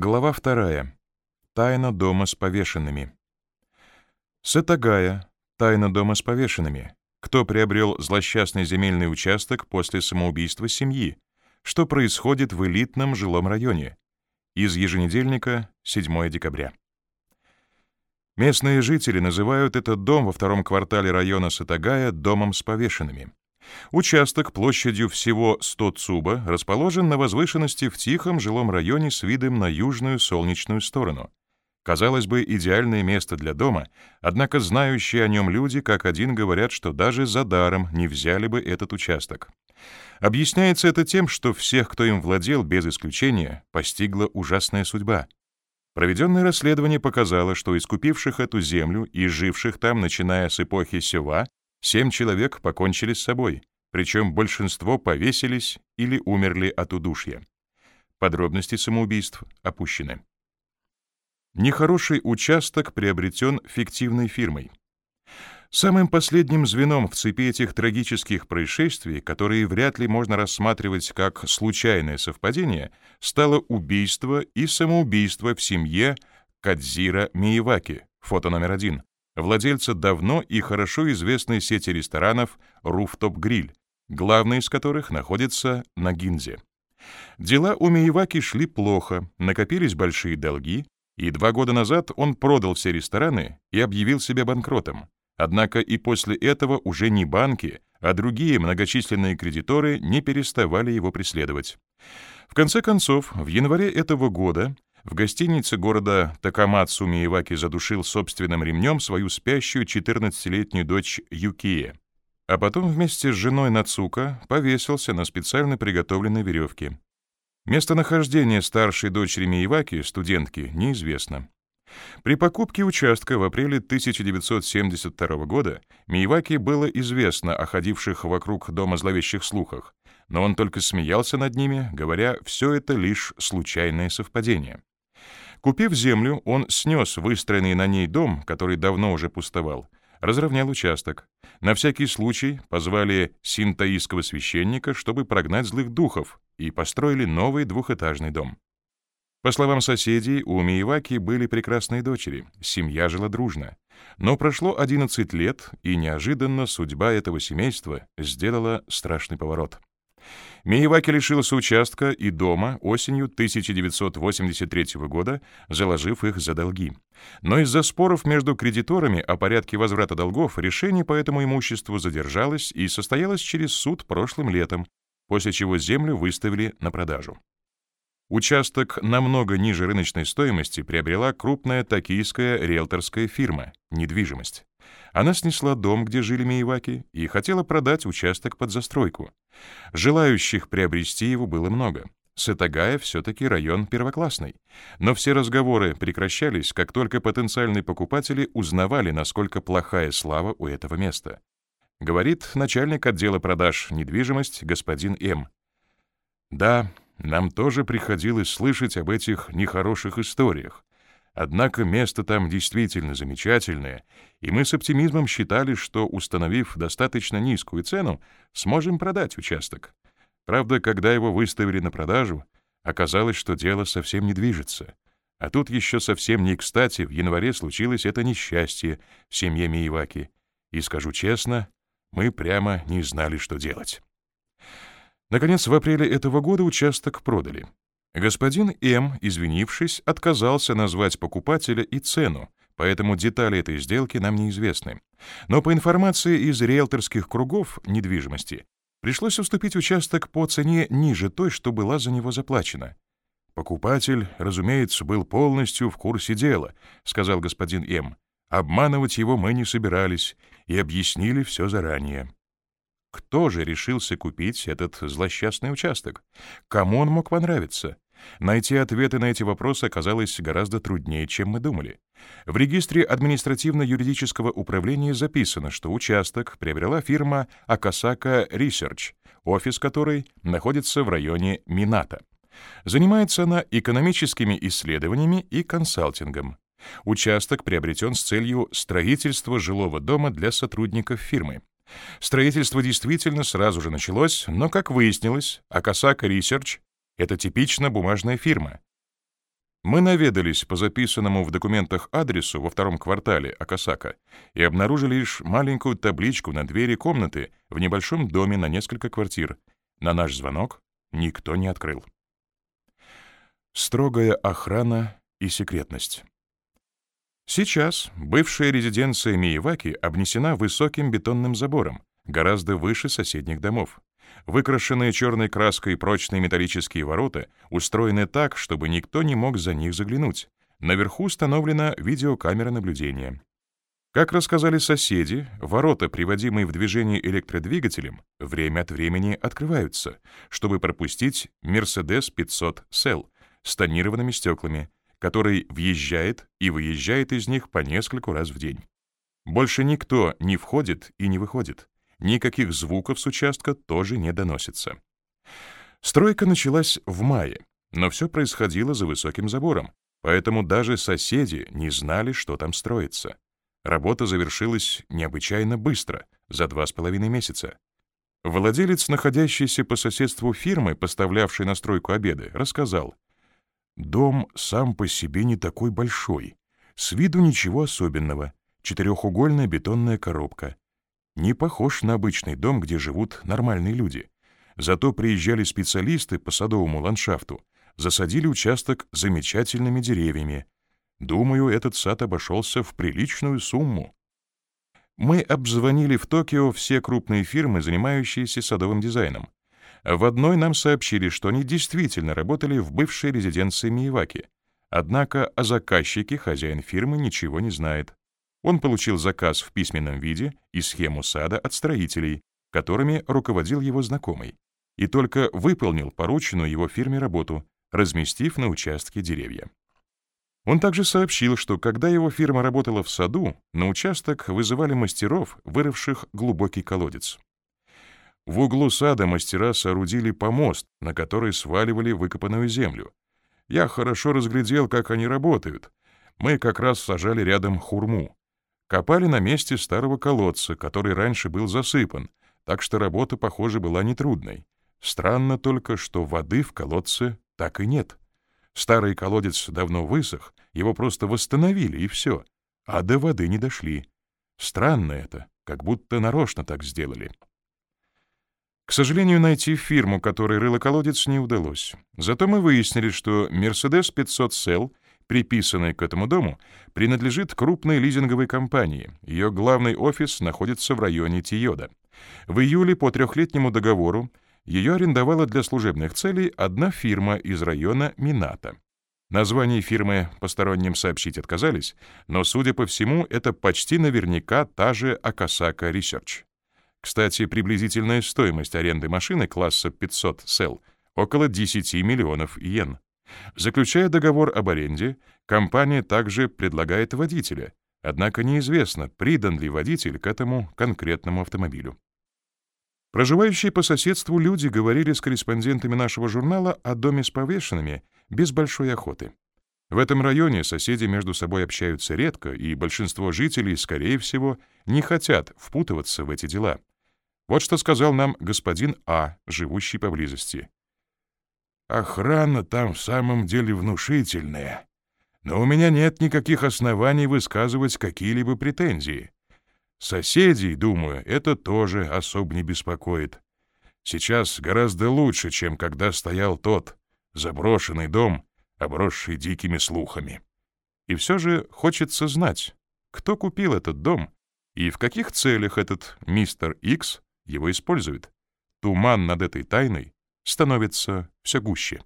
Глава вторая. Тайна дома с повешенными. Сатагая. Тайна дома с повешенными. Кто приобрел злосчастный земельный участок после самоубийства семьи? Что происходит в элитном жилом районе? Из еженедельника, 7 декабря. Местные жители называют этот дом во втором квартале района Сатагая домом с повешенными. Участок площадью всего 100 цуба расположен на возвышенности в тихом жилом районе с видом на южную солнечную сторону. Казалось бы, идеальное место для дома, однако знающие о нем люди как один говорят, что даже за даром не взяли бы этот участок. Объясняется это тем, что всех, кто им владел, без исключения, постигла ужасная судьба. Проведенное расследование показало, что искупивших эту землю и живших там, начиная с эпохи Сева, Семь человек покончили с собой, причем большинство повесились или умерли от удушья. Подробности самоубийств опущены. Нехороший участок приобретен фиктивной фирмой. Самым последним звеном в цепи этих трагических происшествий, которые вряд ли можно рассматривать как случайное совпадение, стало убийство и самоубийство в семье Кадзира Миеваки, фото номер один, владельца давно и хорошо известной сети ресторанов «Руфтоп Гриль», главный из которых находится на Гинзе. Дела у Миеваки шли плохо, накопились большие долги, и два года назад он продал все рестораны и объявил себя банкротом. Однако и после этого уже не банки, а другие многочисленные кредиторы не переставали его преследовать. В конце концов, в январе этого года в гостинице города Такамацу Миеваки задушил собственным ремнем свою спящую 14-летнюю дочь Юкие, а потом вместе с женой Нацука повесился на специально приготовленной веревке. Местонахождение старшей дочери Миеваки, студентки, неизвестно. При покупке участка в апреле 1972 года Миеваки было известно о ходивших вокруг дома зловещих слухах, но он только смеялся над ними, говоря, все это лишь случайное совпадение. Купив землю, он снес выстроенный на ней дом, который давно уже пустовал, разровнял участок. На всякий случай позвали синтаистского священника, чтобы прогнать злых духов, и построили новый двухэтажный дом. По словам соседей, у Миеваки были прекрасные дочери, семья жила дружно. Но прошло 11 лет, и неожиданно судьба этого семейства сделала страшный поворот. Миеваки лишился участка и дома осенью 1983 года, заложив их за долги. Но из-за споров между кредиторами о порядке возврата долгов решение по этому имуществу задержалось и состоялось через суд прошлым летом, после чего землю выставили на продажу. Участок намного ниже рыночной стоимости приобрела крупная токийская риэлторская фирма «Недвижимость». Она снесла дом, где жили Миеваки, и хотела продать участок под застройку. Желающих приобрести его было много. Сатагая все-таки район первоклассный. Но все разговоры прекращались, как только потенциальные покупатели узнавали, насколько плохая слава у этого места. Говорит начальник отдела продаж недвижимость господин М. «Да, нам тоже приходилось слышать об этих нехороших историях. Однако место там действительно замечательное, и мы с оптимизмом считали, что, установив достаточно низкую цену, сможем продать участок. Правда, когда его выставили на продажу, оказалось, что дело совсем не движется. А тут еще совсем не кстати в январе случилось это несчастье в семье Миеваки. И скажу честно, мы прямо не знали, что делать. Наконец, в апреле этого года участок продали. Господин М, извинившись, отказался назвать покупателя и цену, поэтому детали этой сделки нам неизвестны. Но по информации из риэлторских кругов недвижимости, пришлось уступить участок по цене ниже той, что была за него заплачена. «Покупатель, разумеется, был полностью в курсе дела», — сказал господин М. «Обманывать его мы не собирались и объяснили все заранее». Кто же решился купить этот злосчастный участок? Кому он мог понравиться? Найти ответы на эти вопросы оказалось гораздо труднее, чем мы думали. В регистре административно-юридического управления записано, что участок приобрела фирма Акасака Research, офис которой находится в районе Мината. Занимается она экономическими исследованиями и консалтингом. Участок приобретен с целью строительства жилого дома для сотрудников фирмы. Строительство действительно сразу же началось, но, как выяснилось, Акасака Research — это типично бумажная фирма. Мы наведались по записанному в документах адресу во втором квартале Акасака и обнаружили лишь маленькую табличку на двери комнаты в небольшом доме на несколько квартир. На наш звонок никто не открыл. Строгая охрана и секретность. Сейчас бывшая резиденция Миеваки обнесена высоким бетонным забором, гораздо выше соседних домов. Выкрашенные черной краской прочные металлические ворота устроены так, чтобы никто не мог за них заглянуть. Наверху установлена видеокамера наблюдения. Как рассказали соседи, ворота, приводимые в движение электродвигателем, время от времени открываются, чтобы пропустить Mercedes 500 Cell с тонированными стеклами, который въезжает и выезжает из них по нескольку раз в день. Больше никто не входит и не выходит. Никаких звуков с участка тоже не доносится. Стройка началась в мае, но все происходило за высоким забором, поэтому даже соседи не знали, что там строится. Работа завершилась необычайно быстро, за два с половиной месяца. Владелец, находящийся по соседству фирмы, поставлявшей на стройку обеды, рассказал, «Дом сам по себе не такой большой, с виду ничего особенного, четырехугольная бетонная коробка, не похож на обычный дом, где живут нормальные люди. Зато приезжали специалисты по садовому ландшафту, засадили участок замечательными деревьями. Думаю, этот сад обошелся в приличную сумму. Мы обзвонили в Токио все крупные фирмы, занимающиеся садовым дизайном. В одной нам сообщили, что они действительно работали в бывшей резиденции Миеваки. Однако о заказчике хозяин фирмы ничего не знает. Он получил заказ в письменном виде и схему сада от строителей, которыми руководил его знакомый, и только выполнил порученную его фирме работу, разместив на участке деревья. Он также сообщил, что когда его фирма работала в саду, на участок вызывали мастеров, вырывших глубокий колодец. В углу сада мастера соорудили помост, на который сваливали выкопанную землю. Я хорошо разглядел, как они работают. Мы как раз сажали рядом хурму. Копали на месте старого колодца, который раньше был засыпан, так что работа, похоже, была нетрудной. Странно только, что воды в колодце так и нет. Старый колодец давно высох, его просто восстановили, и все. А до воды не дошли. Странно это, как будто нарочно так сделали. К сожалению, найти фирму, которая рыла колодец, не удалось. Зато мы выяснили, что Mercedes 500 Cell приписанная к этому дому, принадлежит крупной лизинговой компании. Ее главный офис находится в районе Тиода. В июле по трехлетнему договору ее арендовала для служебных целей одна фирма из района Мината. Название фирмы посторонним сообщить отказались, но, судя по всему, это почти наверняка та же Акасака Research. Кстати, приблизительная стоимость аренды машины класса 500 сел около 10 миллионов йен. Заключая договор об аренде, компания также предлагает водителя, однако неизвестно, придан ли водитель к этому конкретному автомобилю. Проживающие по соседству люди говорили с корреспондентами нашего журнала о доме с повешенными без большой охоты. В этом районе соседи между собой общаются редко, и большинство жителей, скорее всего, не хотят впутываться в эти дела. Вот что сказал нам господин А, живущий поблизости. Охрана там в самом деле внушительная. Но у меня нет никаких оснований высказывать какие-либо претензии. Соседей, думаю, это тоже особо не беспокоит. Сейчас гораздо лучше, чем когда стоял тот заброшенный дом, обросший дикими слухами. И все же хочется знать, кто купил этот дом и в каких целях этот мистер Икс его использует. Туман над этой тайной становится все гуще.